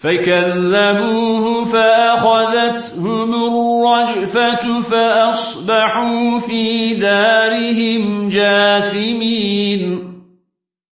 فكذبوه فأخذتهم الرجفة فأصبحوا في دارهم جاثمين.